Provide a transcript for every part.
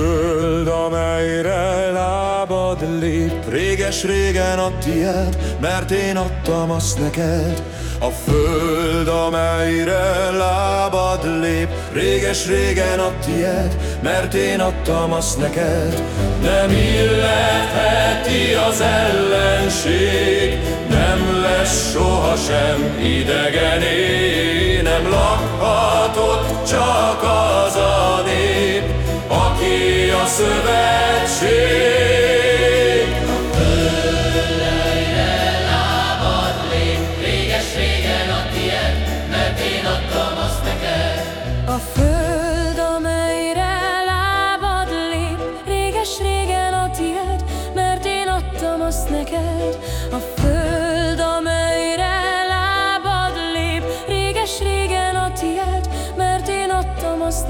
föld, amelyre lábad lép, réges-régen a tiéd, mert én adtam azt neked. A föld, amelyre lábad lép, réges-régen a tiéd, mert én adtam azt neked. Nem illetheti az ellenség, nem lesz sohasem idegené, nem lakhatott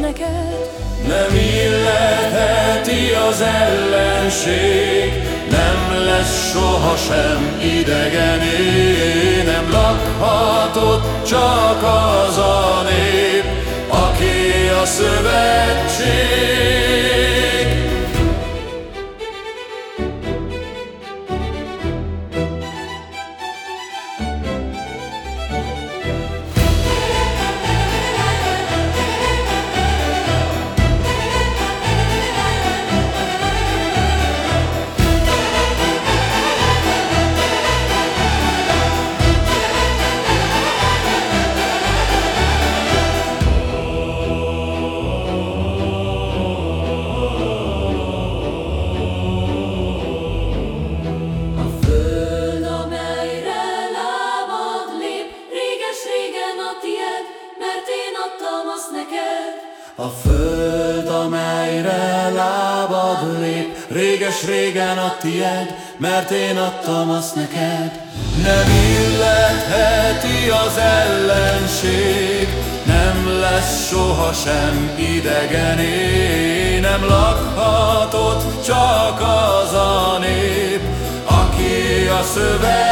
neked. Nem illetheti az ellenség. Nem lesz sohasem idegené Nem lakhatott csak az a nép Aki a szövetség A föld, amelyre lábad lép, réges-régen a tied, mert én adtam azt neked. Nem illetheti az ellenség, nem lesz sohasem idegené, nem lakhatott csak az a nép, aki a szövetség.